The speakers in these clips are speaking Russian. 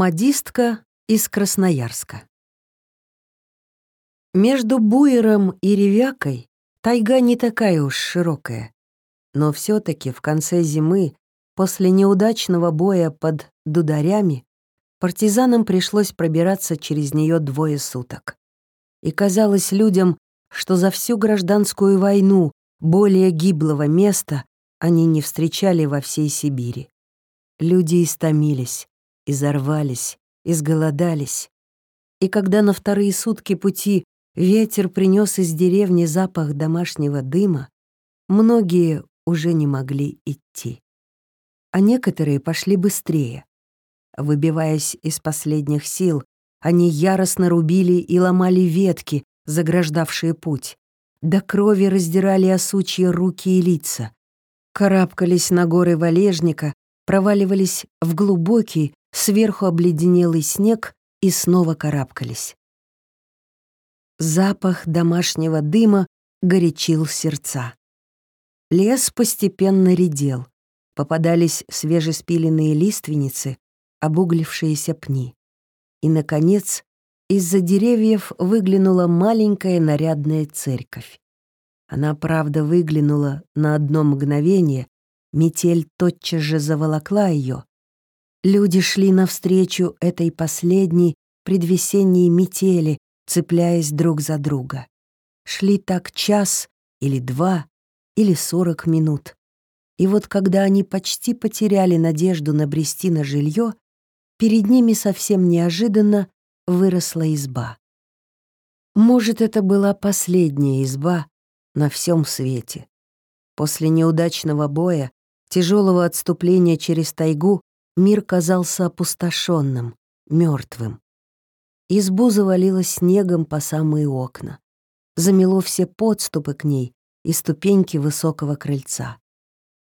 Модистка из Красноярска. Между Буером и Ревякой тайга не такая уж широкая. Но все таки в конце зимы, после неудачного боя под дударями, партизанам пришлось пробираться через нее двое суток. И казалось людям, что за всю гражданскую войну более гиблого места они не встречали во всей Сибири. Люди истомились, изорвались, изголодались. И когда на вторые сутки пути ветер принес из деревни запах домашнего дыма, многие уже не могли идти. А некоторые пошли быстрее. Выбиваясь из последних сил, они яростно рубили и ломали ветки, заграждавшие путь. До крови раздирали осучья руки и лица. Карабкались на горы валежника, проваливались в глубокий, сверху обледенелый снег и снова карабкались. Запах домашнего дыма горячил сердца. Лес постепенно редел. Попадались свежеспиленные лиственницы, обуглившиеся пни. И, наконец, из-за деревьев выглянула маленькая нарядная церковь. Она, правда, выглянула на одно мгновение, метель тотчас же заволокла ее, Люди шли навстречу этой последней предвесенней метели, цепляясь друг за друга. Шли так час или два или сорок минут. И вот когда они почти потеряли надежду набрести на жилье, перед ними совсем неожиданно выросла изба. Может, это была последняя изба на всем свете. После неудачного боя, тяжелого отступления через тайгу, Мир казался опустошенным, мертвым. Избу завалило снегом по самые окна. Замело все подступы к ней и ступеньки высокого крыльца.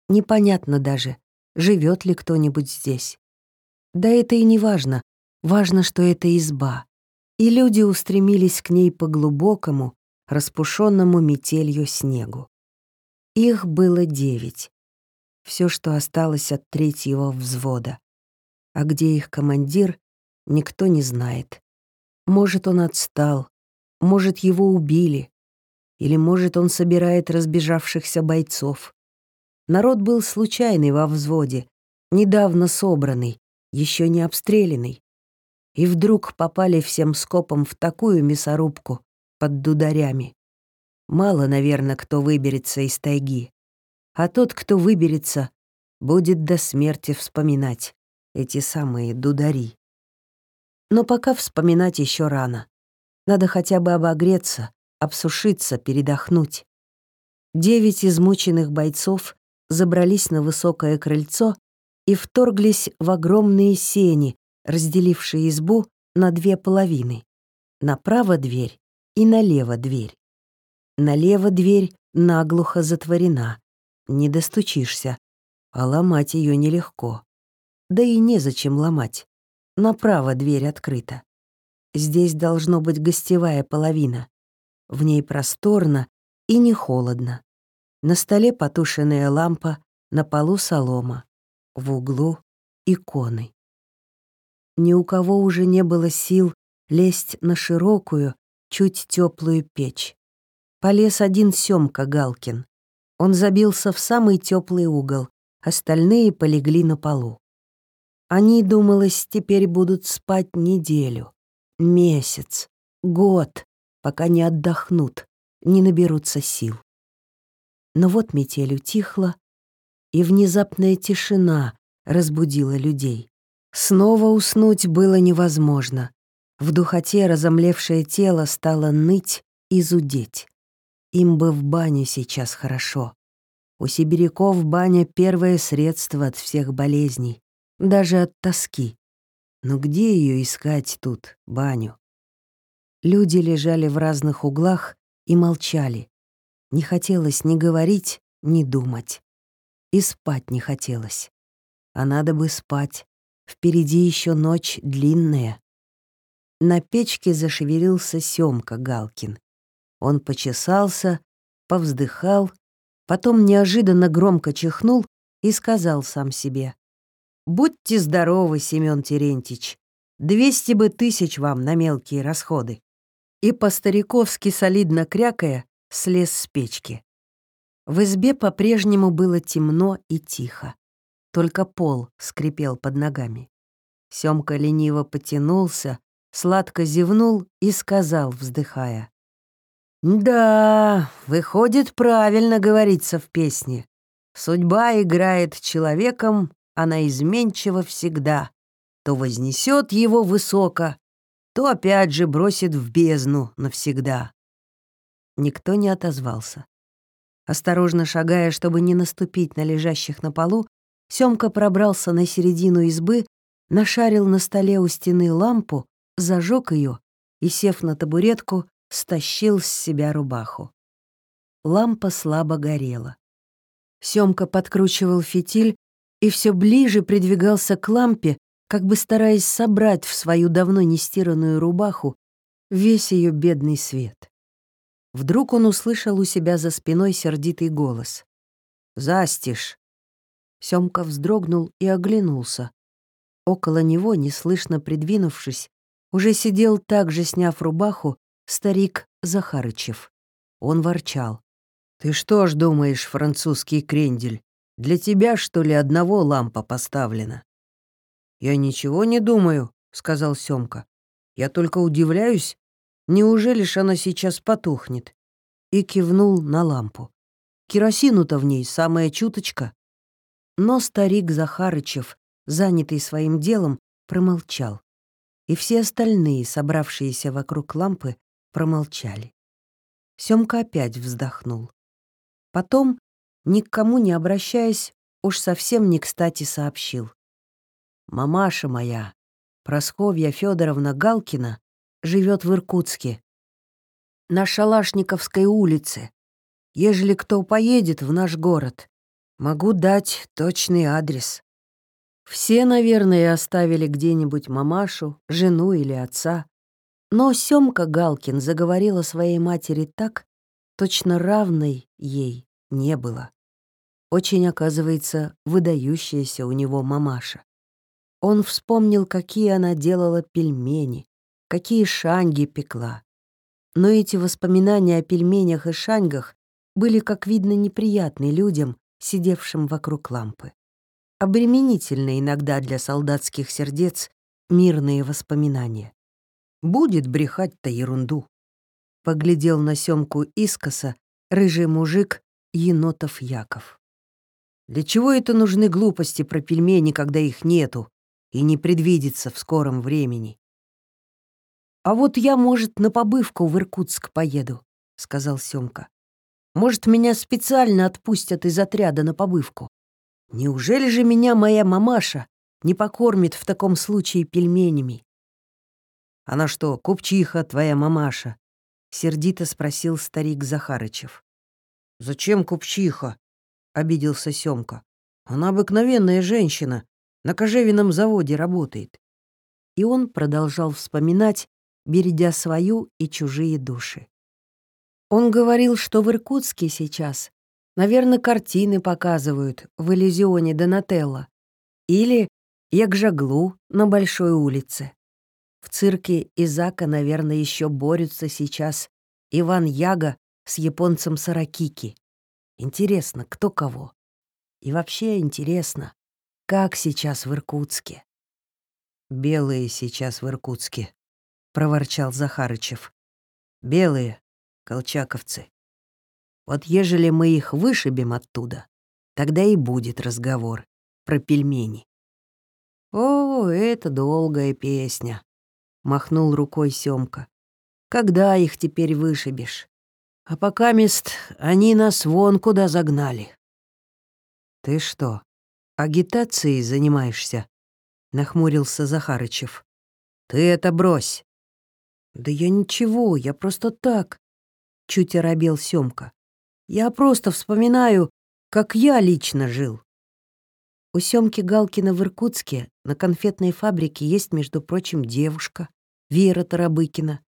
Непонятно даже, живет ли кто-нибудь здесь. Да это и не важно. Важно, что это изба. И люди устремились к ней по глубокому, распушенному метелью снегу. Их было девять. Все, что осталось от третьего взвода. А где их командир, никто не знает. Может, он отстал, может, его убили, или, может, он собирает разбежавшихся бойцов. Народ был случайный во взводе, недавно собранный, еще не обстрелянный. И вдруг попали всем скопом в такую мясорубку под дударями. Мало, наверное, кто выберется из тайги. А тот, кто выберется, будет до смерти вспоминать эти самые дудари. Но пока вспоминать еще рано. Надо хотя бы обогреться, обсушиться, передохнуть. Девять измученных бойцов забрались на высокое крыльцо и вторглись в огромные сени, разделившие избу на две половины. Направо дверь и налево дверь. Налево дверь наглухо затворена. Не достучишься, а ломать ее нелегко. Да и незачем ломать. Направо дверь открыта. Здесь должно быть гостевая половина. В ней просторно и не холодно. На столе потушенная лампа, на полу солома. В углу иконы. Ни у кого уже не было сил лезть на широкую, чуть теплую печь. Полез один Сёмка Галкин. Он забился в самый теплый угол, остальные полегли на полу. Они, думалось, теперь будут спать неделю, месяц, год, пока не отдохнут, не наберутся сил. Но вот метель утихла, и внезапная тишина разбудила людей. Снова уснуть было невозможно. В духоте разомлевшее тело стало ныть и зудеть. Им бы в баню сейчас хорошо. У сибиряков баня — первое средство от всех болезней даже от тоски. Но где ее искать тут, баню? Люди лежали в разных углах и молчали. Не хотелось ни говорить, ни думать. И спать не хотелось. А надо бы спать. Впереди еще ночь длинная. На печке зашевелился Семка Галкин. Он почесался, повздыхал, потом неожиданно громко чихнул и сказал сам себе. Будьте здоровы, Семен Терентьевич. Двести бы тысяч вам на мелкие расходы. И по-стариковски солидно крякая слез с печки. В избе по-прежнему было темно и тихо. Только пол скрипел под ногами. Семка лениво потянулся, сладко зевнул и сказал, вздыхая. «Да, выходит, правильно говорится в песне. Судьба играет человеком, она изменчива всегда. То вознесет его высоко, то опять же бросит в бездну навсегда». Никто не отозвался. Осторожно шагая, чтобы не наступить на лежащих на полу, Семка пробрался на середину избы, нашарил на столе у стены лампу, зажег ее и, сев на табуретку, стащил с себя рубаху. Лампа слабо горела. Семка подкручивал фитиль и все ближе придвигался к лампе, как бы стараясь собрать в свою давно нестиранную рубаху весь ее бедный свет. Вдруг он услышал у себя за спиной сердитый голос. «Застишь!» Семка вздрогнул и оглянулся. Около него, неслышно придвинувшись, уже сидел так же, сняв рубаху, старик Захарычев. Он ворчал. «Ты что ж думаешь, французский крендель, для тебя, что ли, одного лампа поставлена?» «Я ничего не думаю», — сказал Семка. «Я только удивляюсь, неужели ж она сейчас потухнет?» И кивнул на лампу. Керосину-то в ней самая чуточка. Но старик Захарычев, занятый своим делом, промолчал. И все остальные, собравшиеся вокруг лампы, промолчали. Семка опять вздохнул. Потом, ни к кому не обращаясь, уж совсем не кстати сообщил. «Мамаша моя, Просковья Федоровна Галкина, живет в Иркутске, на Шалашниковской улице. Ежели кто поедет в наш город, могу дать точный адрес. Все, наверное, оставили где-нибудь мамашу, жену или отца. Но Сёмка Галкин заговорила своей матери так, точно равной ей не было. Очень, оказывается, выдающаяся у него мамаша. Он вспомнил, какие она делала пельмени, какие шанги пекла. Но эти воспоминания о пельменях и шаньгах были, как видно, неприятны людям, сидевшим вокруг лампы. Обременительны иногда для солдатских сердец мирные воспоминания. Будет брехать-то ерунду. Поглядел на Семку искоса рыжий мужик Енотов Яков. Для чего это нужны глупости про пельмени, когда их нету и не предвидится в скором времени? А вот я, может, на побывку в Иркутск поеду, сказал Семка. Может, меня специально отпустят из отряда на побывку. Неужели же меня моя мамаша не покормит в таком случае пельменями? «Она что, купчиха твоя мамаша?» — сердито спросил старик Захарычев. «Зачем купчиха?» — обиделся Семка. «Она обыкновенная женщина, на кожевенном заводе работает». И он продолжал вспоминать, бередя свою и чужие души. Он говорил, что в Иркутске сейчас, наверное, картины показывают в иллюзионе Донателло или Якжаглу на Большой улице. В цирке Изака, наверное, еще борются сейчас Иван Яга с японцем Саракики. Интересно, кто кого? И вообще интересно, как сейчас в Иркутске? «Белые сейчас в Иркутске», — проворчал Захарычев. «Белые, колчаковцы. Вот ежели мы их вышибем оттуда, тогда и будет разговор про пельмени». «О, это долгая песня», махнул рукой Сёмка. Когда их теперь вышибешь? А пока мест они нас вон куда загнали. Ты что, агитацией занимаешься? Нахмурился Захарычев. Ты это брось. Да я ничего, я просто так. Чуть оробел Сёмка. Я просто вспоминаю, как я лично жил. У Сёмки Галкина в Иркутске на конфетной фабрике есть, между прочим, девушка. Вера Тарабыкина,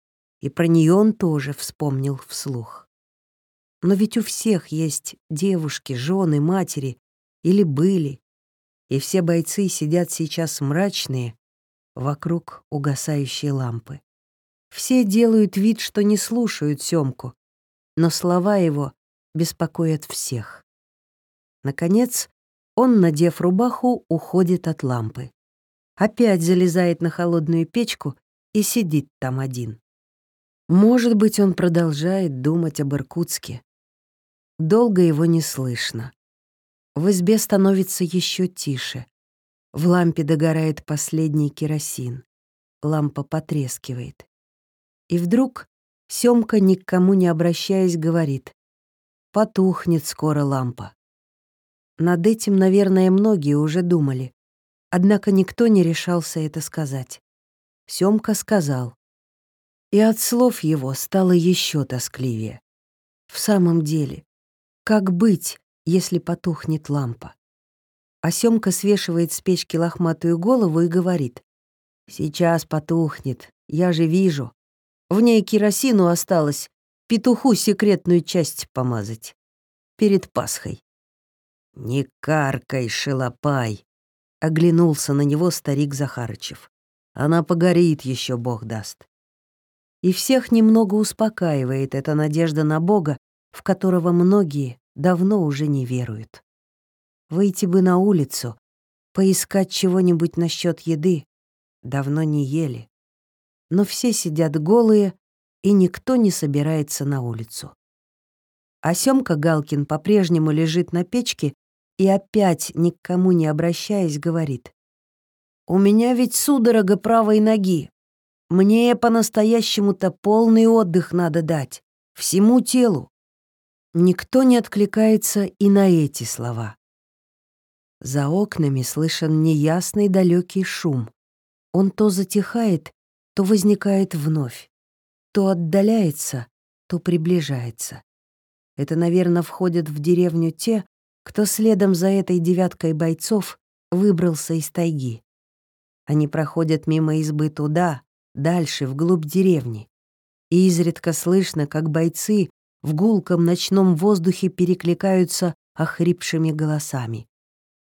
и про нее он тоже вспомнил вслух. Но ведь у всех есть девушки, жены, матери, или были, и все бойцы сидят сейчас мрачные, вокруг угасающей лампы. Все делают вид, что не слушают Сёмку, но слова его беспокоят всех. Наконец, он, надев рубаху, уходит от лампы. Опять залезает на холодную печку и сидит там один. Может быть, он продолжает думать об Иркутске. Долго его не слышно. В избе становится еще тише. В лампе догорает последний керосин. Лампа потрескивает. И вдруг Семка, никому не обращаясь, говорит, «Потухнет скоро лампа». Над этим, наверное, многие уже думали. Однако никто не решался это сказать. Семка сказал. И от слов его стало еще тоскливее. В самом деле, как быть, если потухнет лампа? А Семка свешивает с печки лохматую голову и говорит. «Сейчас потухнет, я же вижу. В ней керосину осталось, петуху секретную часть помазать. Перед Пасхой. «Не каркай, шелопай!» — оглянулся на него старик Захарычев. «Она погорит еще, Бог даст». И всех немного успокаивает эта надежда на Бога, в которого многие давно уже не веруют. Выйти бы на улицу, поискать чего-нибудь насчет еды, давно не ели но все сидят голые, и никто не собирается на улицу. А Сёмка Галкин по-прежнему лежит на печке и опять, никому не обращаясь, говорит. «У меня ведь судорога правой ноги. Мне по-настоящему-то полный отдых надо дать. Всему телу». Никто не откликается и на эти слова. За окнами слышен неясный далекий шум. Он то затихает, то возникает вновь, то отдаляется, то приближается. Это, наверное, входят в деревню те, кто следом за этой девяткой бойцов выбрался из тайги. Они проходят мимо избы туда, дальше, вглубь деревни. И изредка слышно, как бойцы в гулком ночном воздухе перекликаются охрипшими голосами.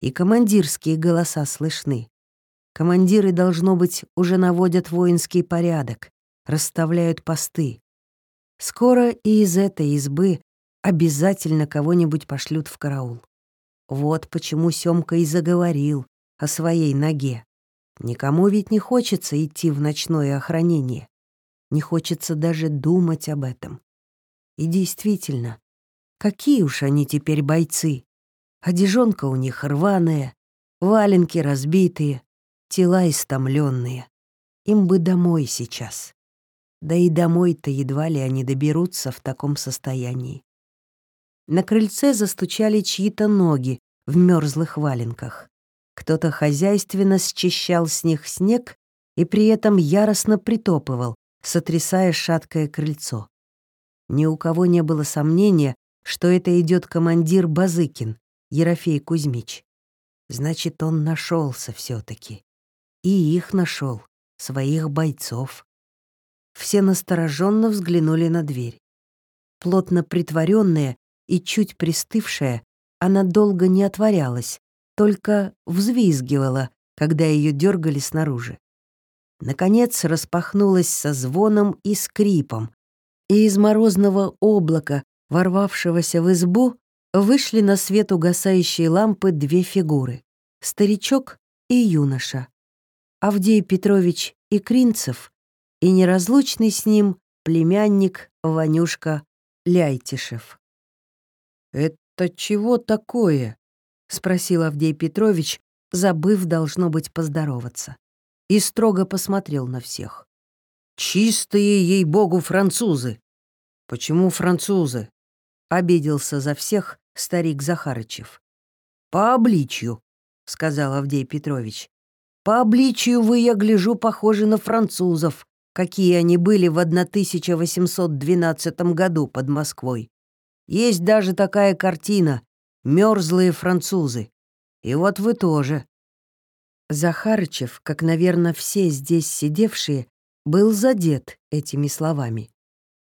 И командирские голоса слышны. Командиры, должно быть, уже наводят воинский порядок, расставляют посты. Скоро и из этой избы обязательно кого-нибудь пошлют в караул. Вот почему Сёмка и заговорил о своей ноге. Никому ведь не хочется идти в ночное охранение. Не хочется даже думать об этом. И действительно, какие уж они теперь бойцы. Одежонка у них рваная, валенки разбитые, тела истомленные. Им бы домой сейчас. Да и домой-то едва ли они доберутся в таком состоянии. На крыльце застучали чьи-то ноги в мерзлых валенках. Кто-то хозяйственно счищал с них снег и при этом яростно притопывал, сотрясая шаткое крыльцо. Ни у кого не было сомнения, что это идет командир Базыкин, Ерофей Кузьмич. Значит, он нашелся все таки и их нашел, своих бойцов. Все настороженно взглянули на дверь. Плотно притворенная и чуть пристывшая, она долго не отворялась, только взвизгивала, когда ее дергали снаружи. Наконец распахнулась со звоном и скрипом, и из морозного облака, ворвавшегося в избу, вышли на свет угасающей лампы две фигуры — старичок и юноша. Авдей Петрович Икринцев и неразлучный с ним племянник Ванюшка Ляйтишев. «Это чего такое?» — спросил Авдей Петрович, забыв, должно быть, поздороваться. И строго посмотрел на всех. «Чистые, ей-богу, французы!» «Почему французы?» — обиделся за всех старик Захарычев. «По обличью», — сказал Авдей Петрович. По обличию вы, я гляжу, похожи на французов, какие они были в 1812 году под Москвой. Есть даже такая картина «Мёрзлые французы». И вот вы тоже. Захарычев, как, наверное, все здесь сидевшие, был задет этими словами,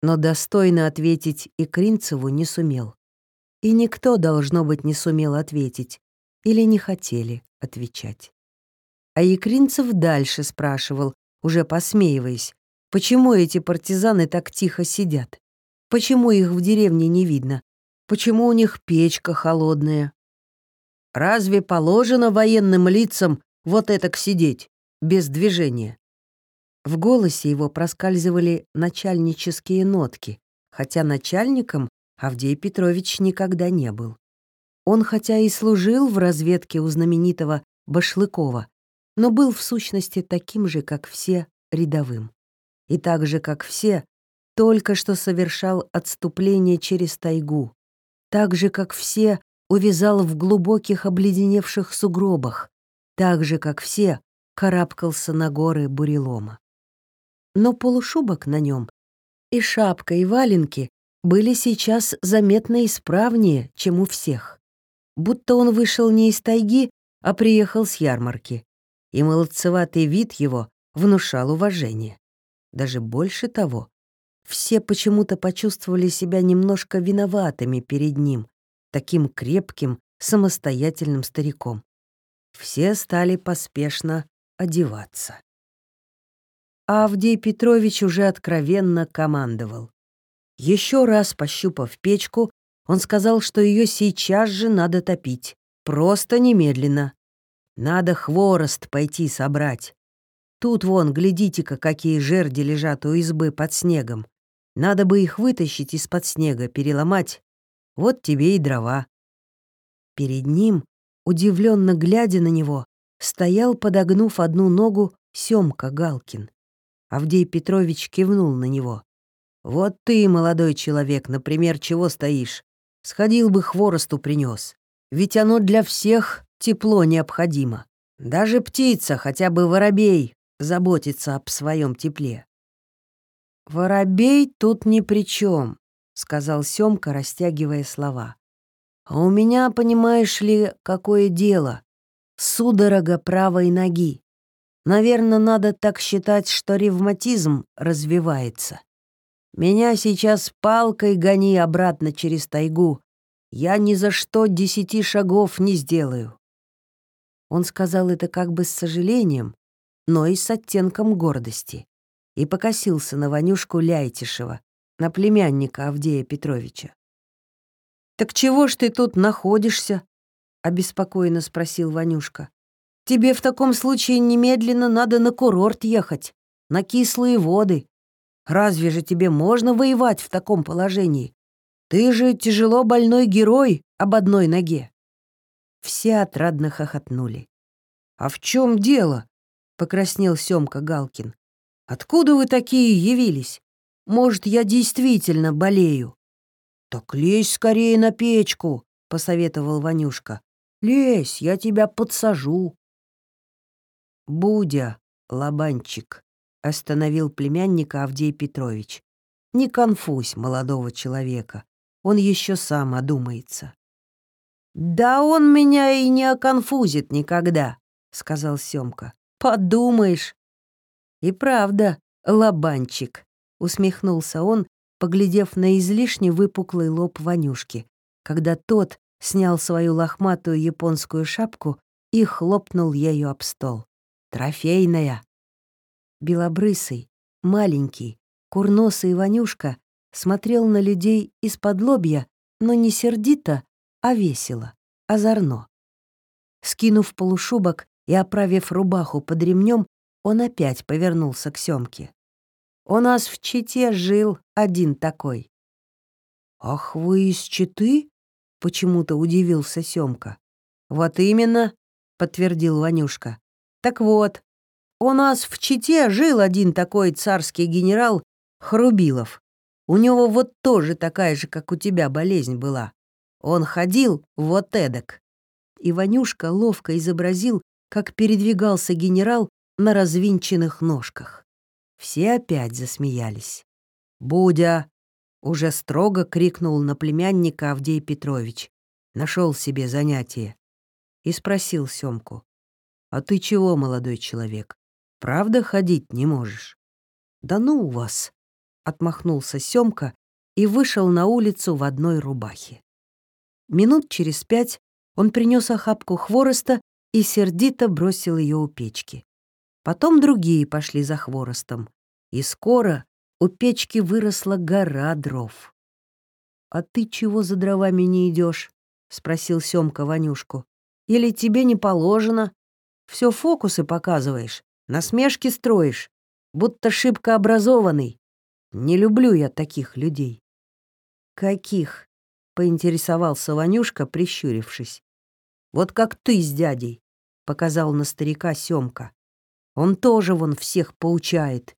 но достойно ответить и Кринцеву не сумел. И никто, должно быть, не сумел ответить или не хотели отвечать. А Якринцев дальше спрашивал, уже посмеиваясь, почему эти партизаны так тихо сидят? Почему их в деревне не видно? Почему у них печка холодная? Разве положено военным лицам вот это сидеть, без движения? В голосе его проскальзывали начальнические нотки, хотя начальником Авдей Петрович никогда не был. Он хотя и служил в разведке у знаменитого Башлыкова, но был в сущности таким же, как все, рядовым. И так же, как все, только что совершал отступление через тайгу. Так же, как все, увязал в глубоких обледеневших сугробах. Так же, как все, карабкался на горы бурелома. Но полушубок на нем и шапка, и валенки были сейчас заметно исправнее, чем у всех. Будто он вышел не из тайги, а приехал с ярмарки. И молодцеватый вид его внушал уважение. Даже больше того, все почему-то почувствовали себя немножко виноватыми перед ним, таким крепким, самостоятельным стариком. Все стали поспешно одеваться. А Петрович уже откровенно командовал. Еще раз пощупав печку, он сказал, что ее сейчас же надо топить. Просто немедленно. Надо хворост пойти собрать. Тут вон, глядите-ка, какие жерди лежат у избы под снегом. Надо бы их вытащить из-под снега, переломать. Вот тебе и дрова. Перед ним, удивленно глядя на него, стоял, подогнув одну ногу, Семка Галкин. Авдей Петрович кивнул на него. «Вот ты, молодой человек, например, чего стоишь? Сходил бы хворосту принес. Ведь оно для всех тепло необходимо. Даже птица, хотя бы воробей, заботится об своем тепле. «Воробей тут ни при чем», — сказал Семка, растягивая слова. «А у меня, понимаешь ли, какое дело? Судорога правой ноги. Наверное, надо так считать, что ревматизм развивается. Меня сейчас палкой гони обратно через тайгу. Я ни за что десяти шагов не сделаю». Он сказал это как бы с сожалением, но и с оттенком гордости и покосился на Ванюшку Ляйтишева, на племянника Авдея Петровича. «Так чего ж ты тут находишься?» — обеспокоенно спросил Ванюшка. «Тебе в таком случае немедленно надо на курорт ехать, на кислые воды. Разве же тебе можно воевать в таком положении? Ты же тяжело больной герой об одной ноге». Все отрадно хохотнули. «А в чем дело?» — покраснел Семка Галкин. Откуда вы такие явились? Может, я действительно болею?» «Так лезь скорее на печку», — посоветовал Ванюшка. «Лезь, я тебя подсажу». «Будя, лобанчик», — остановил племянника Авдей Петрович. «Не конфузь молодого человека, он еще сам одумается». «Да он меня и не оконфузит никогда», — сказал Семка. «Подумаешь, «И правда, лобанчик», — усмехнулся он, поглядев на излишне выпуклый лоб Ванюшки, когда тот снял свою лохматую японскую шапку и хлопнул ею об стол. «Трофейная!» Белобрысый, маленький, курносый Ванюшка смотрел на людей из-под лобья, но не сердито, а весело, озорно. Скинув полушубок и оправив рубаху под ремнем, он опять повернулся к Сёмке. «У нас в Чите жил один такой». «Ах, вы из Читы?» — почему-то удивился Сёмка. «Вот именно», — подтвердил Ванюшка. «Так вот, у нас в Чите жил один такой царский генерал Хрубилов. У него вот тоже такая же, как у тебя, болезнь была. Он ходил вот эдак». И Ванюшка ловко изобразил, как передвигался генерал на развинченных ножках. Все опять засмеялись. «Будя!» — уже строго крикнул на племянника Авдей Петрович. Нашел себе занятие. И спросил Семку. «А ты чего, молодой человек, правда ходить не можешь?» «Да ну у вас!» — отмахнулся Семка и вышел на улицу в одной рубахе. Минут через пять он принес охапку хвороста и сердито бросил ее у печки. Потом другие пошли за хворостом, и скоро у печки выросла гора дров. «А ты чего за дровами не идешь? спросил Семка Ванюшку. «Или тебе не положено? Все фокусы показываешь, насмешки строишь, будто шибко образованный. Не люблю я таких людей». «Каких?» — поинтересовался Ванюшка, прищурившись. «Вот как ты с дядей», — показал на старика Семка. «Он тоже вон всех поучает.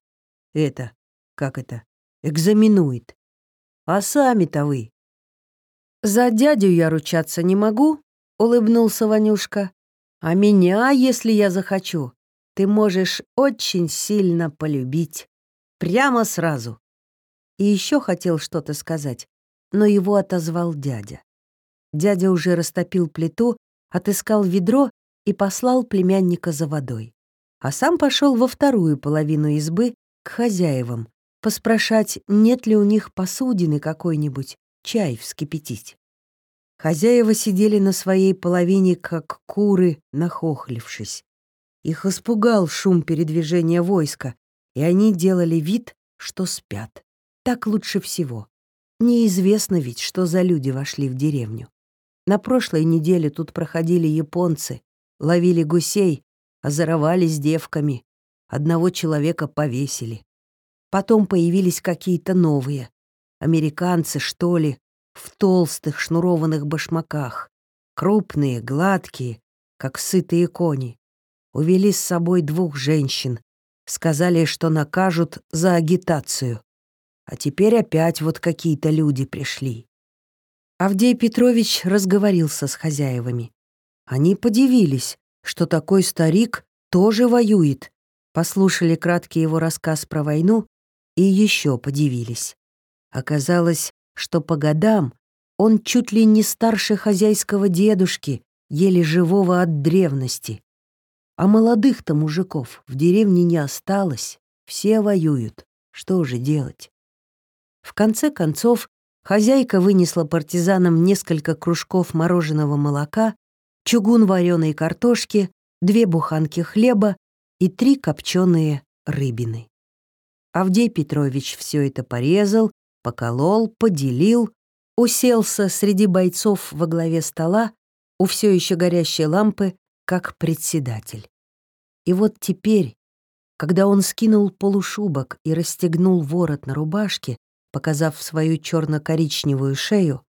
Это, как это, экзаменует. А сами-то вы. За дядю я ручаться не могу, улыбнулся Ванюшка. А меня, если я захочу, ты можешь очень сильно полюбить. Прямо сразу. И еще хотел что-то сказать, но его отозвал дядя. Дядя уже растопил плиту, отыскал ведро и послал племянника за водой. А сам пошел во вторую половину избы к хозяевам, поспрашать, нет ли у них посудины какой-нибудь, чай вскипятить. Хозяева сидели на своей половине, как куры, нахохлившись. Их испугал шум передвижения войска, и они делали вид, что спят. Так лучше всего. Неизвестно ведь, что за люди вошли в деревню. На прошлой неделе тут проходили японцы, ловили гусей, озоровались девками. Одного человека повесили. Потом появились какие-то новые. Американцы, что ли, в толстых шнурованных башмаках. Крупные, гладкие, как сытые кони. Увели с собой двух женщин. Сказали, что накажут за агитацию. А теперь опять вот какие-то люди пришли. Авдей Петрович разговорился с хозяевами. Они подивились, что такой старик тоже воюет. Послушали краткий его рассказ про войну и еще подивились. Оказалось, что по годам он чуть ли не старше хозяйского дедушки, еле живого от древности. А молодых-то мужиков в деревне не осталось, все воюют. Что же делать? В конце концов, хозяйка вынесла партизанам несколько кружков мороженого молока, чугун вареной картошки, две буханки хлеба и три копченые рыбины. Авдей Петрович все это порезал, поколол, поделил, уселся среди бойцов во главе стола у все еще горящей лампы, как председатель. И вот теперь, когда он скинул полушубок и расстегнул ворот на рубашке, показав свою черно-коричневую шею,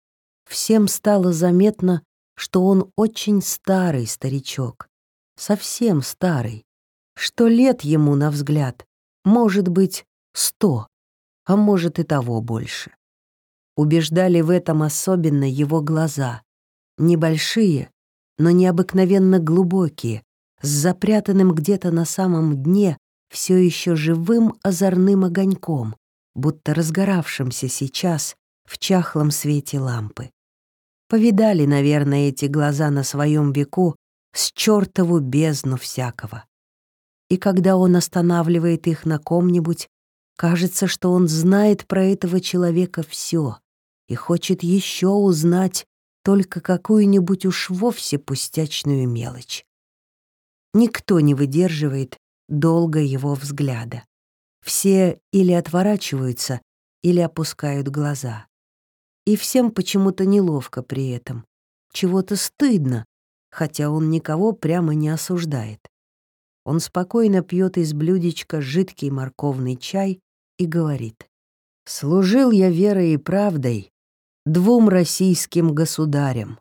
всем стало заметно, что он очень старый старичок, совсем старый, что лет ему, на взгляд, может быть, Сто, а может и того больше. Убеждали в этом особенно его глаза. Небольшие, но необыкновенно глубокие, с запрятанным где-то на самом дне все еще живым озорным огоньком, будто разгоравшимся сейчас в чахлом свете лампы. Повидали, наверное, эти глаза на своем веку с чертову бездну всякого. И когда он останавливает их на ком-нибудь, Кажется, что он знает про этого человека все и хочет еще узнать только какую-нибудь уж вовсе пустячную мелочь. Никто не выдерживает долго его взгляда. Все или отворачиваются, или опускают глаза. И всем почему-то неловко при этом. Чего-то стыдно, хотя он никого прямо не осуждает. Он спокойно пьет из блюдечка жидкий морковный чай и говорит. «Служил я верой и правдой двум российским государям.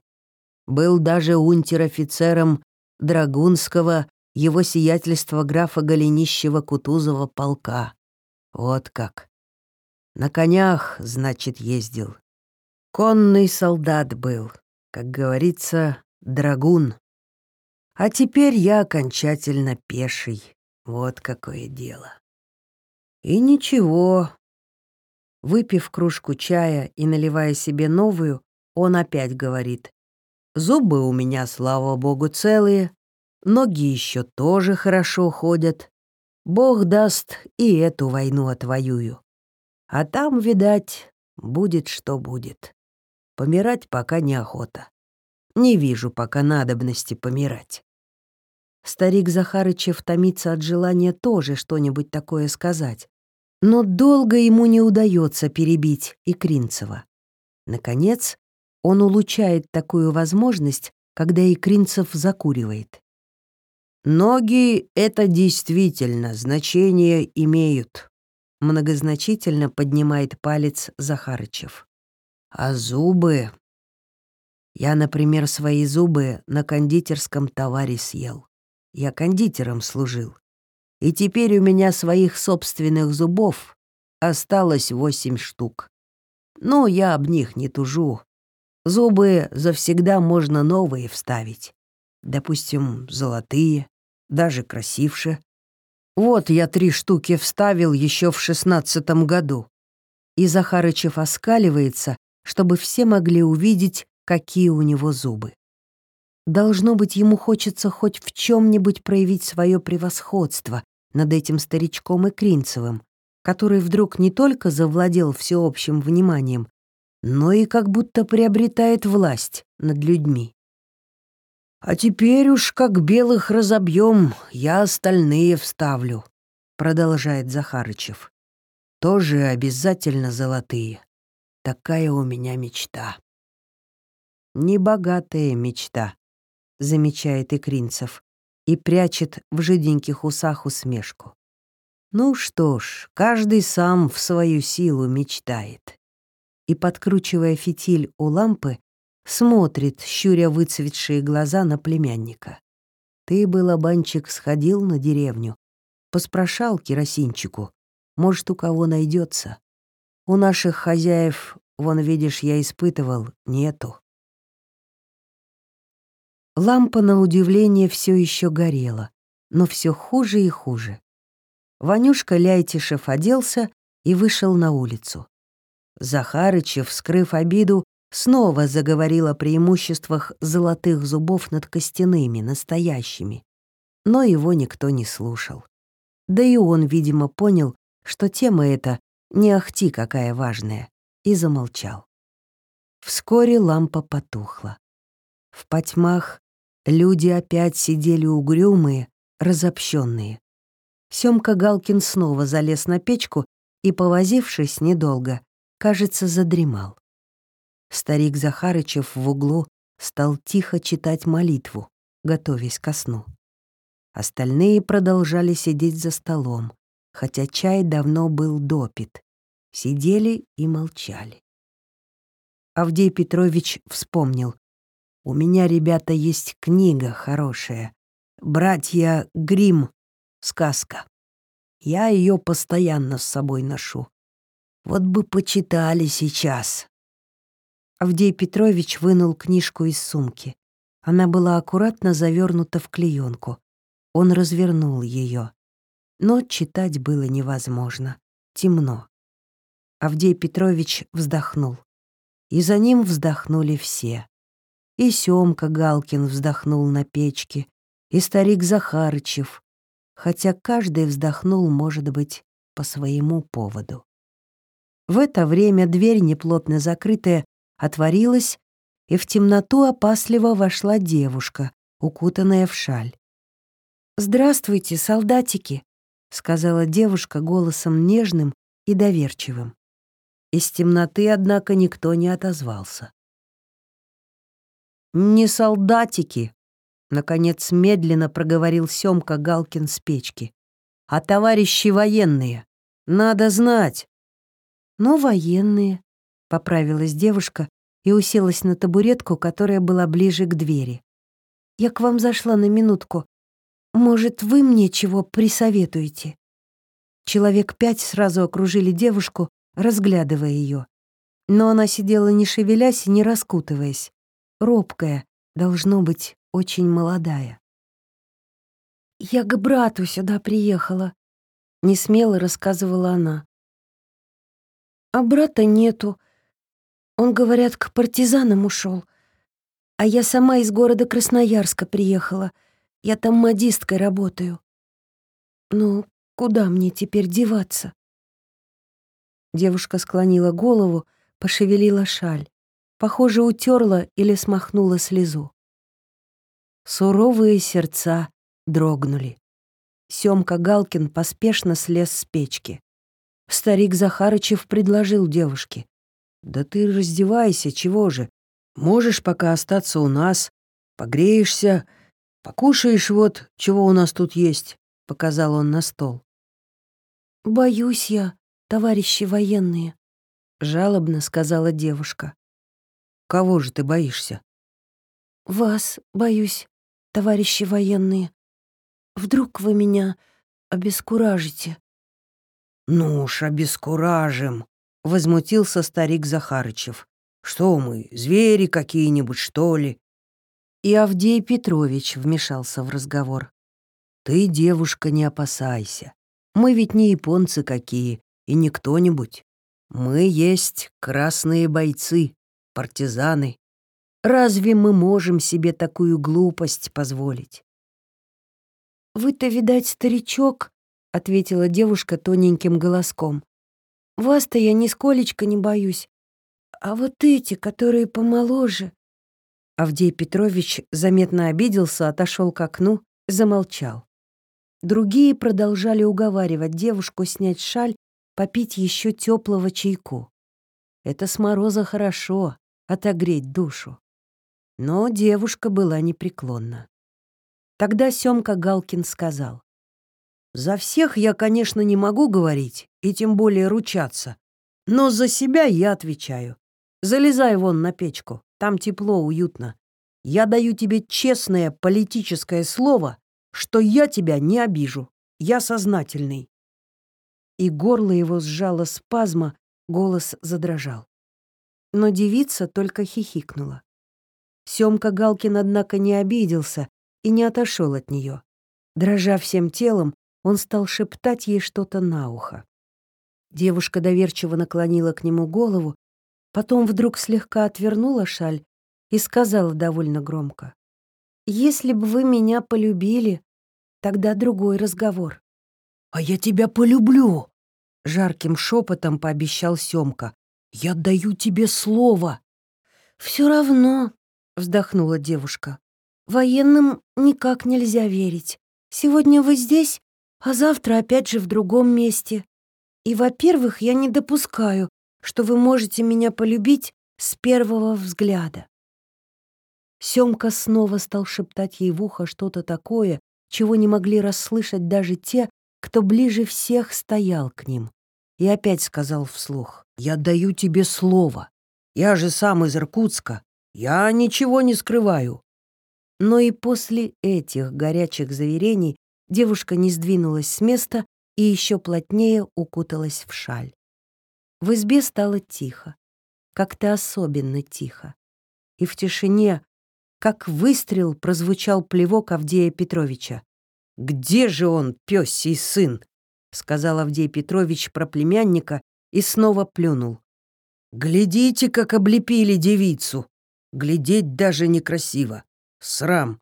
Был даже унтер-офицером Драгунского его сиятельства графа Голенищева-Кутузова полка. Вот как. На конях, значит, ездил. Конный солдат был, как говорится, драгун. А теперь я окончательно пеший. Вот какое дело. И ничего. Выпив кружку чая и наливая себе новую, он опять говорит. Зубы у меня, слава богу, целые, ноги еще тоже хорошо ходят. Бог даст, и эту войну отвоюю. А там, видать, будет что будет. Помирать пока неохота. Не вижу пока надобности помирать. Старик Захарычев томится от желания тоже что-нибудь такое сказать. Но долго ему не удается перебить и Кринцева. Наконец, он улучшает такую возможность, когда Икринцев закуривает. «Ноги — это действительно значение имеют», — многозначительно поднимает палец Захарычев. «А зубы...» Я, например, свои зубы на кондитерском товаре съел. Я кондитером служил. И теперь у меня своих собственных зубов осталось восемь штук. Ну, я об них не тужу. Зубы завсегда можно новые вставить. Допустим, золотые, даже красивше. Вот я три штуки вставил еще в шестнадцатом году. И Захарычев оскаливается, чтобы все могли увидеть, какие у него зубы. Должно быть, ему хочется хоть в чем-нибудь проявить свое превосходство над этим старичком и Кринцевым, который вдруг не только завладел всеобщим вниманием, но и как будто приобретает власть над людьми. «А теперь уж как белых разобьем, я остальные вставлю», — продолжает Захарычев. «Тоже обязательно золотые. Такая у меня мечта». «Небогатая мечта», — замечает Икринцев и прячет в жиденьких усах усмешку. «Ну что ж, каждый сам в свою силу мечтает». И, подкручивая фитиль у лампы, смотрит, щуря выцветшие глаза на племянника. «Ты, был банчик, сходил на деревню, поспрашал керосинчику, может, у кого найдется. У наших хозяев, вон, видишь, я испытывал, нету. Лампа, на удивление, все еще горела, но все хуже и хуже. Ванюшка Ляйтишев оделся и вышел на улицу. Захарычев, скрыв обиду, снова заговорил о преимуществах золотых зубов над костяными, настоящими. Но его никто не слушал. Да и он, видимо, понял, что тема эта не ахти какая важная, и замолчал. Вскоре лампа потухла. В потьмах Люди опять сидели угрюмые, разобщенные. Семка Галкин снова залез на печку и, повозившись недолго, кажется, задремал. Старик Захарычев в углу стал тихо читать молитву, готовясь ко сну. Остальные продолжали сидеть за столом, хотя чай давно был допит. Сидели и молчали. Авдей Петрович вспомнил, у меня, ребята, есть книга хорошая. «Братья Грим. Сказка». Я ее постоянно с собой ношу. Вот бы почитали сейчас. Авдей Петрович вынул книжку из сумки. Она была аккуратно завернута в клеенку. Он развернул ее. Но читать было невозможно. Темно. Авдей Петрович вздохнул. И за ним вздохнули все. И Сёмка Галкин вздохнул на печке, и старик Захарычев, хотя каждый вздохнул, может быть, по своему поводу. В это время дверь, неплотно закрытая, отворилась, и в темноту опасливо вошла девушка, укутанная в шаль. «Здравствуйте, солдатики», — сказала девушка голосом нежным и доверчивым. Из темноты, однако, никто не отозвался. «Не солдатики», — наконец медленно проговорил Сёмка Галкин с печки, «а товарищи военные. Надо знать». «Ну, военные», — поправилась девушка и уселась на табуретку, которая была ближе к двери. «Я к вам зашла на минутку. Может, вы мне чего присоветуете?» Человек пять сразу окружили девушку, разглядывая ее. Но она сидела не шевелясь и не раскутываясь робкая, должно быть, очень молодая. «Я к брату сюда приехала», — несмело рассказывала она. «А брата нету. Он, говорят, к партизанам ушел. А я сама из города Красноярска приехала. Я там модисткой работаю. Ну, куда мне теперь деваться?» Девушка склонила голову, пошевелила шаль. Похоже, утерла или смахнула слезу. Суровые сердца дрогнули. Семка Галкин поспешно слез с печки. Старик Захарычев предложил девушке. «Да ты раздевайся, чего же? Можешь пока остаться у нас, погреешься, покушаешь вот, чего у нас тут есть», — показал он на стол. «Боюсь я, товарищи военные», — жалобно сказала девушка. «Кого же ты боишься?» «Вас боюсь, товарищи военные. Вдруг вы меня обескуражите?» «Ну уж, обескуражим», — возмутился старик Захарычев. «Что мы, звери какие-нибудь, что ли?» И Авдей Петрович вмешался в разговор. «Ты, девушка, не опасайся. Мы ведь не японцы какие, и не кто-нибудь. Мы есть красные бойцы, партизаны. Разве мы можем себе такую глупость позволить?» «Вы-то, видать, старичок», — ответила девушка тоненьким голоском. «Вас-то я нисколечко не боюсь. А вот эти, которые помоложе...» Авдей Петрович заметно обиделся, отошел к окну, замолчал. Другие продолжали уговаривать девушку снять шаль, попить еще теплого чайку. Это с мороза хорошо, отогреть душу. Но девушка была непреклонна. Тогда Семка Галкин сказал. За всех я, конечно, не могу говорить, и тем более ручаться. Но за себя я отвечаю. Залезай вон на печку, там тепло, уютно. Я даю тебе честное политическое слово, что я тебя не обижу. Я сознательный. И горло его сжало спазма, голос задрожал. Но девица только хихикнула. Семка Галкин, однако, не обиделся и не отошел от нее. Дрожа всем телом, он стал шептать ей что-то на ухо. Девушка доверчиво наклонила к нему голову, потом вдруг слегка отвернула шаль и сказала довольно громко. «Если бы вы меня полюбили, тогда другой разговор». «А я тебя полюблю!» — жарким шепотом пообещал Семка. «Я даю тебе слово!» «Все равно», — вздохнула девушка. «Военным никак нельзя верить. Сегодня вы здесь, а завтра опять же в другом месте. И, во-первых, я не допускаю, что вы можете меня полюбить с первого взгляда. Семка снова стал шептать ей в ухо что-то такое, чего не могли расслышать даже те, кто ближе всех стоял к ним. И опять сказал вслух, «Я даю тебе слово. Я же сам из Иркутска. Я ничего не скрываю». Но и после этих горячих заверений Девушка не сдвинулась с места и еще плотнее укуталась в шаль. В избе стало тихо, как-то особенно тихо. И в тишине, как выстрел, прозвучал плевок Авдея Петровича. «Где же он, пёсий сын?» — сказал Авдей Петрович про племянника и снова плюнул. «Глядите, как облепили девицу! Глядеть даже некрасиво! Срам!»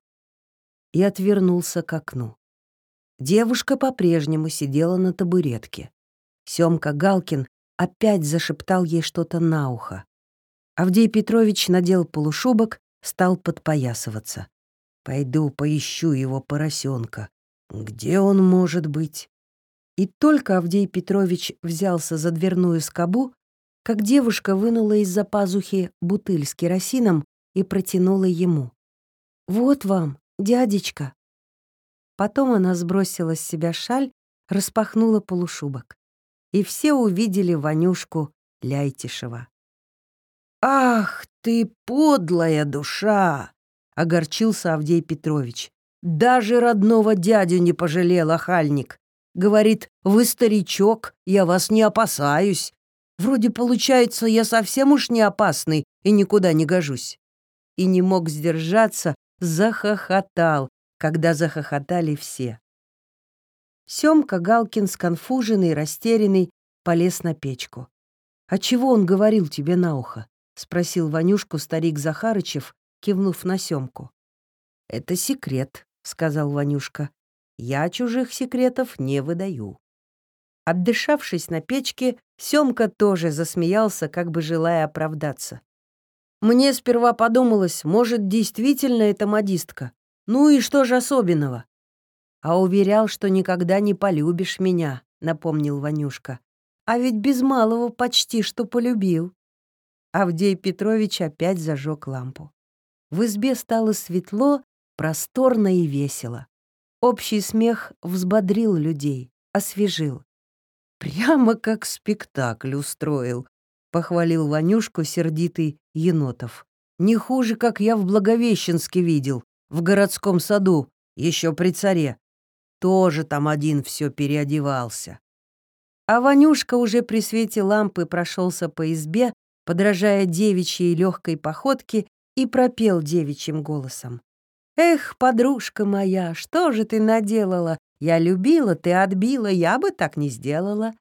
И отвернулся к окну. Девушка по-прежнему сидела на табуретке. Семка Галкин опять зашептал ей что-то на ухо. Авдей Петрович надел полушубок, стал подпоясываться. «Пойду поищу его поросенка. Где он может быть?» И только Авдей Петрович взялся за дверную скобу, как девушка вынула из-за пазухи бутыль с керосином и протянула ему. «Вот вам, дядечка». Потом она сбросила с себя шаль, распахнула полушубок. И все увидели Ванюшку Ляйтишева. «Ах ты, подлая душа!» — огорчился Авдей Петрович. «Даже родного дядю не пожалел охальник. Говорит, вы старичок, я вас не опасаюсь. Вроде получается, я совсем уж не опасный и никуда не гожусь». И не мог сдержаться, захохотал, когда захохотали все. Семка Галкин, сконфуженный, растерянный, полез на печку. «А чего он говорил тебе на ухо?» — спросил Ванюшку старик Захарычев, кивнув на Семку. «Это секрет», — сказал Ванюшка. «Я чужих секретов не выдаю». Отдышавшись на печке, Семка тоже засмеялся, как бы желая оправдаться. Мне сперва подумалось, может, действительно это модистка. Ну и что же особенного? «А уверял, что никогда не полюбишь меня», — напомнил Ванюшка. «А ведь без малого почти что полюбил». Авдей Петрович опять зажег лампу. В избе стало светло, просторно и весело. Общий смех взбодрил людей, освежил. «Прямо как спектакль устроил», — похвалил Ванюшку сердитый Енотов. «Не хуже, как я в Благовещенске видел, в городском саду, еще при царе. Тоже там один все переодевался». А Ванюшка уже при свете лампы прошелся по избе, подражая девичьей легкой походке, и пропел девичьим голосом. «Эх, подружка моя, что же ты наделала? Я любила, ты отбила, я бы так не сделала».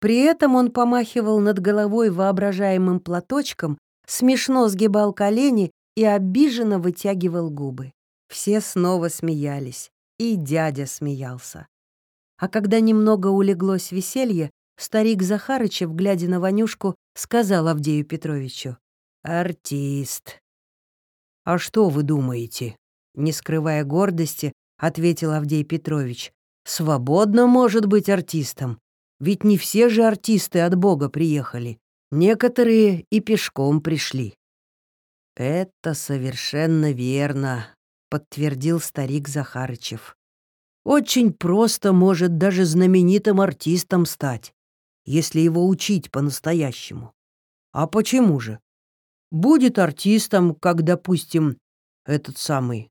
При этом он помахивал над головой воображаемым платочком, смешно сгибал колени и обиженно вытягивал губы. Все снова смеялись, и дядя смеялся. А когда немного улеглось веселье, старик Захарычев, глядя на Ванюшку, сказал Авдею Петровичу, «Артист». «А что вы думаете?» Не скрывая гордости, ответил Авдей Петрович. «Свободно может быть артистом. Ведь не все же артисты от Бога приехали. Некоторые и пешком пришли». «Это совершенно верно», — подтвердил старик Захарычев. «Очень просто может даже знаменитым артистом стать, если его учить по-настоящему. А почему же? Будет артистом, как, допустим, этот самый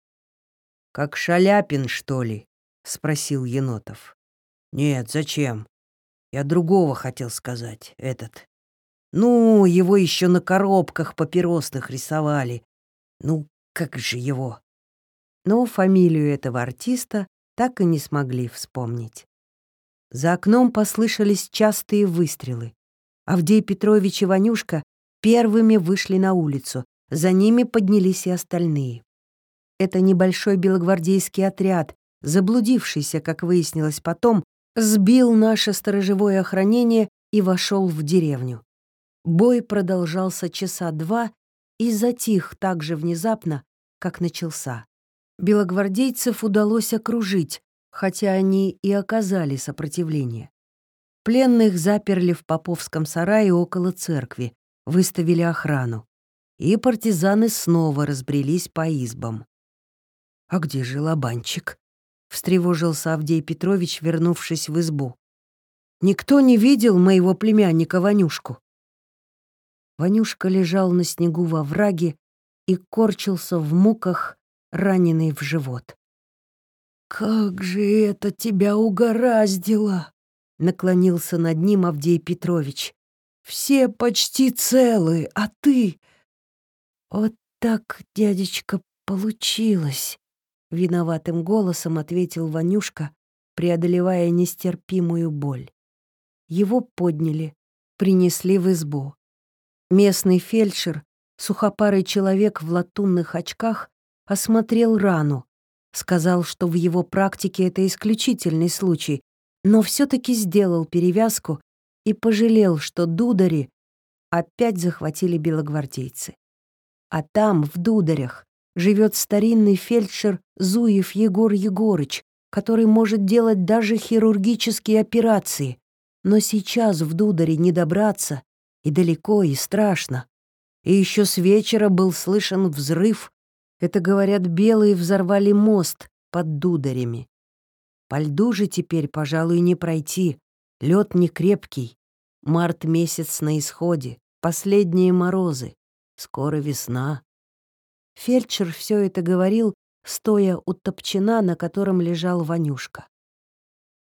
«Как Шаляпин, что ли?» — спросил Енотов. «Нет, зачем? Я другого хотел сказать, этот. Ну, его еще на коробках папиросных рисовали. Ну, как же его?» Но фамилию этого артиста так и не смогли вспомнить. За окном послышались частые выстрелы. Авдей Петрович и Ванюшка первыми вышли на улицу, за ними поднялись и остальные. Это небольшой белогвардейский отряд, заблудившийся, как выяснилось потом, сбил наше сторожевое охранение и вошел в деревню. Бой продолжался часа два и затих так же внезапно, как начался. Белогвардейцев удалось окружить, хотя они и оказали сопротивление. Пленных заперли в Поповском сарае около церкви, выставили охрану. И партизаны снова разбрелись по избам. «А где же лобанчик?» — встревожился Авдей Петрович, вернувшись в избу. «Никто не видел моего племянника Ванюшку». Ванюшка лежал на снегу во враге и корчился в муках, раненый в живот. «Как же это тебя угораздило!» — наклонился над ним Авдей Петрович. «Все почти целы, а ты...» «Вот так, дядечка, получилось!» Виноватым голосом ответил Ванюшка, преодолевая нестерпимую боль. Его подняли, принесли в избу. Местный фельдшер, сухопарый человек в латунных очках, осмотрел рану, сказал, что в его практике это исключительный случай, но все таки сделал перевязку и пожалел, что дудари опять захватили белогвардейцы. А там, в дударях, живет старинный фельдшер Зуев Егор Егорыч, который может делать даже хирургические операции. Но сейчас в Дударе не добраться, и далеко, и страшно. И еще с вечера был слышен взрыв. Это, говорят, белые взорвали мост под Дударями. По льду же теперь, пожалуй, не пройти. Лед не крепкий. Март месяц на исходе, последние морозы. Скоро весна. Фельдшер все это говорил, стоя у топчина, на котором лежал Ванюшка.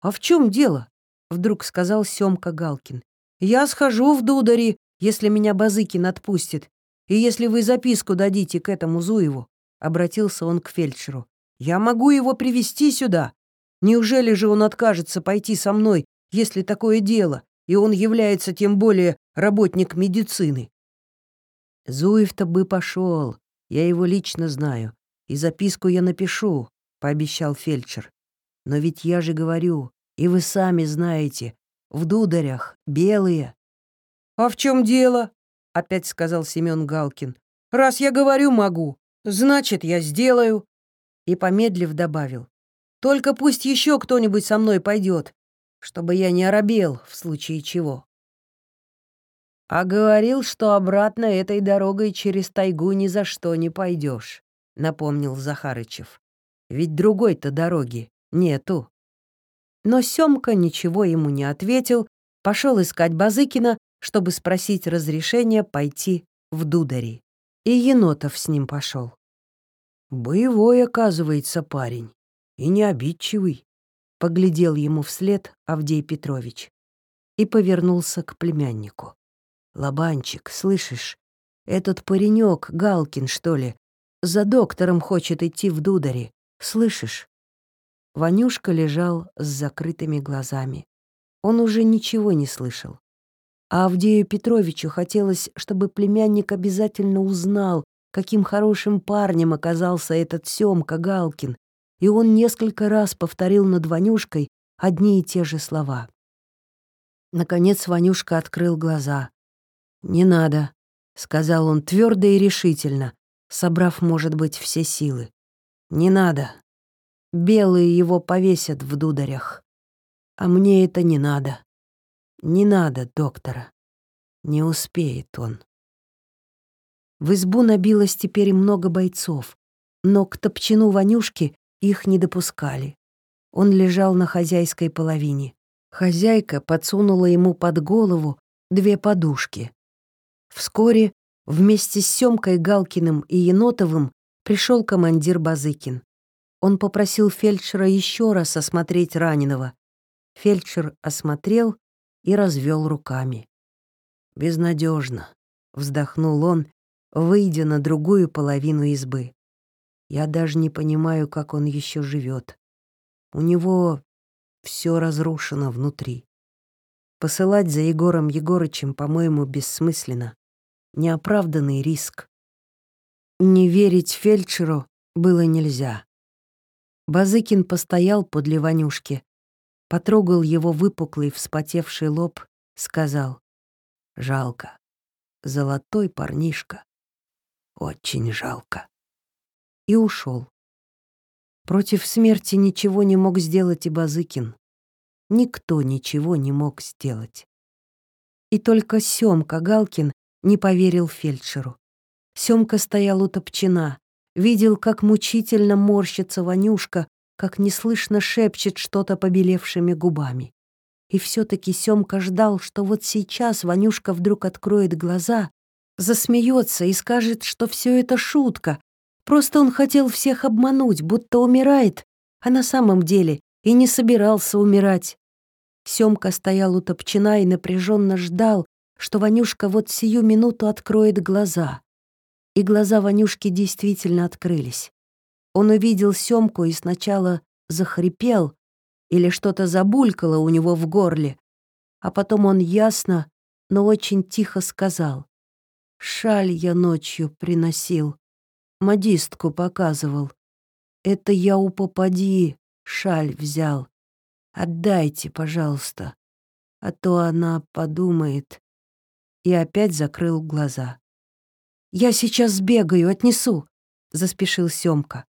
«А в чем дело?» — вдруг сказал Семка Галкин. «Я схожу в дудари, если меня Базыкин отпустит, и если вы записку дадите к этому Зуеву», — обратился он к фельдшеру. «Я могу его привести сюда. Неужели же он откажется пойти со мной, если такое дело, и он является тем более работник медицины?» Зуев-то бы пошел, я его лично знаю, и записку я напишу», — пообещал фельдшер. «Но ведь я же говорю, и вы сами знаете, в дударях белые». «А в чем дело?» — опять сказал Семен Галкин. «Раз я говорю могу, значит, я сделаю». И, помедлив, добавил. Только пусть еще кто-нибудь со мной пойдет, чтобы я не оробел в случае чего. А говорил, что обратно этой дорогой через тайгу ни за что не пойдешь, напомнил Захарычев. Ведь другой-то дороги нету. Но Семка ничего ему не ответил, пошел искать Базыкина, чтобы спросить разрешения пойти в Дудари. И Енотов с ним пошел. Боевой, оказывается, парень. И не обидчивый. Поглядел ему вслед Авдей Петрович и повернулся к племяннику. «Лобанчик, слышишь, этот паренек Галкин, что ли, за доктором хочет идти в Дударе. Слышишь?» Ванюшка лежал с закрытыми глазами. Он уже ничего не слышал. А Авдею Петровичу хотелось, чтобы племянник обязательно узнал, каким хорошим парнем оказался этот Сёмка Галкин, и он несколько раз повторил над Ванюшкой одни и те же слова. Наконец Ванюшка открыл глаза. «Не надо», — сказал он твердо и решительно, собрав, может быть, все силы. «Не надо. Белые его повесят в дударях. А мне это не надо. Не надо доктора. Не успеет он. В избу набилось теперь много бойцов, но к топчину Ванюшки их не допускали. Он лежал на хозяйской половине. Хозяйка подсунула ему под голову две подушки. Вскоре вместе с Сёмкой Галкиным и Енотовым пришел командир Базыкин. Он попросил фельдшера еще раз осмотреть раненого. Фельдшер осмотрел и развел руками. Безнадежно, вздохнул он, выйдя на другую половину избы. Я даже не понимаю, как он еще живет. У него все разрушено внутри. Посылать за Егором Егорычем, по-моему, бессмысленно. Неоправданный риск. Не верить фельдшеру было нельзя. Базыкин постоял подле Ванюшки, потрогал его выпуклый вспотевший лоб, сказал «Жалко. Золотой парнишка. Очень жалко». И ушел. Против смерти ничего не мог сделать и Базыкин. Никто ничего не мог сделать. И только Сёмка Галкин не поверил фельдшеру. Сёмка стоял у топчина, видел, как мучительно морщится Ванюшка, как неслышно шепчет что-то побелевшими губами. И все-таки Семка ждал, что вот сейчас Ванюшка вдруг откроет глаза, засмеется и скажет, что все это шутка. Просто он хотел всех обмануть, будто умирает, а на самом деле и не собирался умирать. Семка стоял у топчина и напряженно ждал, что Ванюшка вот сию минуту откроет глаза. И глаза Ванюшки действительно открылись. Он увидел Семку и сначала захрипел или что-то забулькало у него в горле, а потом он ясно, но очень тихо сказал. «Шаль я ночью приносил, модистку показывал. Это я у попади шаль взял. Отдайте, пожалуйста, а то она подумает». И опять закрыл глаза. «Я сейчас сбегаю, отнесу», — заспешил Семка.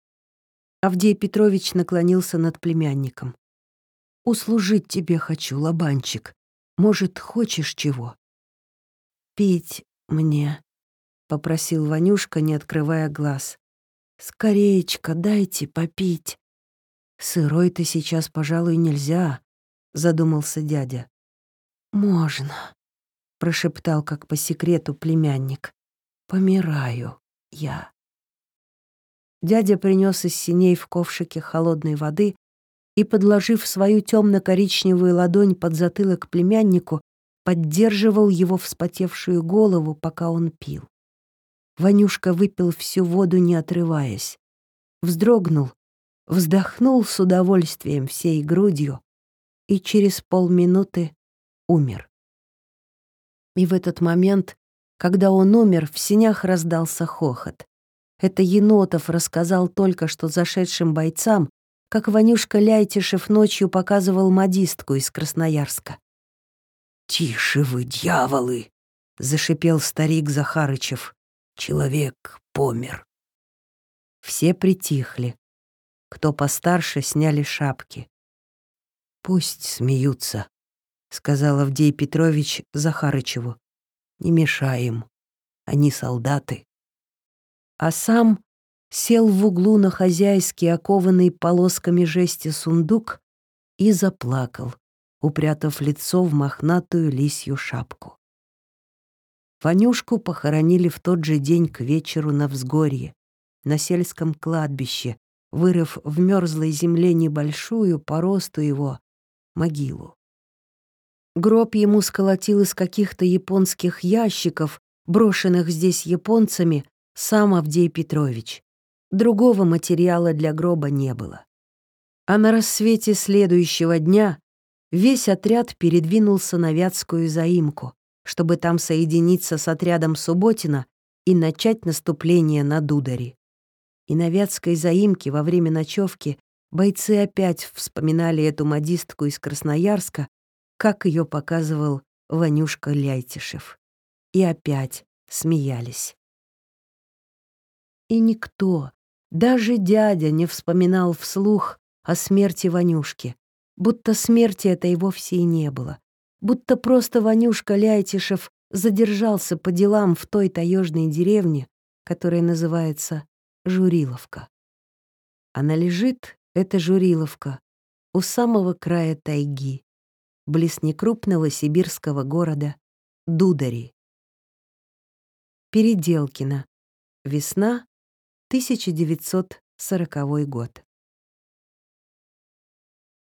Авдей Петрович наклонился над племянником. «Услужить тебе хочу, лобанчик. Может, хочешь чего?» «Пить мне», — попросил Ванюшка, не открывая глаз. «Скореечко дайте попить». «Сырой-то сейчас, пожалуй, нельзя», — задумался дядя. «Можно», — прошептал как по секрету племянник. Помираю я. Дядя принес из синей в ковшике холодной воды и, подложив свою темно-коричневую ладонь под затылок племяннику, поддерживал его вспотевшую голову, пока он пил. Ванюшка выпил всю воду, не отрываясь. Вздрогнул, вздохнул с удовольствием всей грудью и через полминуты умер. И в этот момент когда он умер, в синях раздался хохот. Это Енотов рассказал только что зашедшим бойцам, как Ванюшка Ляйтишев ночью показывал модистку из Красноярска. «Тише вы, дьяволы!» — зашипел старик Захарычев. «Человек помер». Все притихли. Кто постарше, сняли шапки. «Пусть смеются», — сказал Авдей Петрович Захарычеву. «Не мешай им. Они солдаты». А сам сел в углу на хозяйский, окованный полосками жести сундук и заплакал, упрятав лицо в мохнатую лисью шапку. Ванюшку похоронили в тот же день к вечеру на взгорье, на сельском кладбище, вырыв в мерзлой земле небольшую по росту его могилу. Гроб ему сколотил из каких-то японских ящиков, брошенных здесь японцами, сам Авдей Петрович. Другого материала для гроба не было. А на рассвете следующего дня весь отряд передвинулся на Вятскую заимку, чтобы там соединиться с отрядом Субботина и начать наступление на Дудари. И на Вятской заимке во время ночевки бойцы опять вспоминали эту модистку из Красноярска, как ее показывал Ванюшка Ляйтишев. И опять смеялись. И никто, даже дядя, не вспоминал вслух о смерти Ванюшки, будто смерти этой вовсе и не было, будто просто Ванюшка Ляйтишев задержался по делам в той таежной деревне, которая называется Журиловка. Она лежит, эта Журиловка, у самого края тайги, близ некрупного сибирского города Дудари. Переделкино. Весна 1940 год.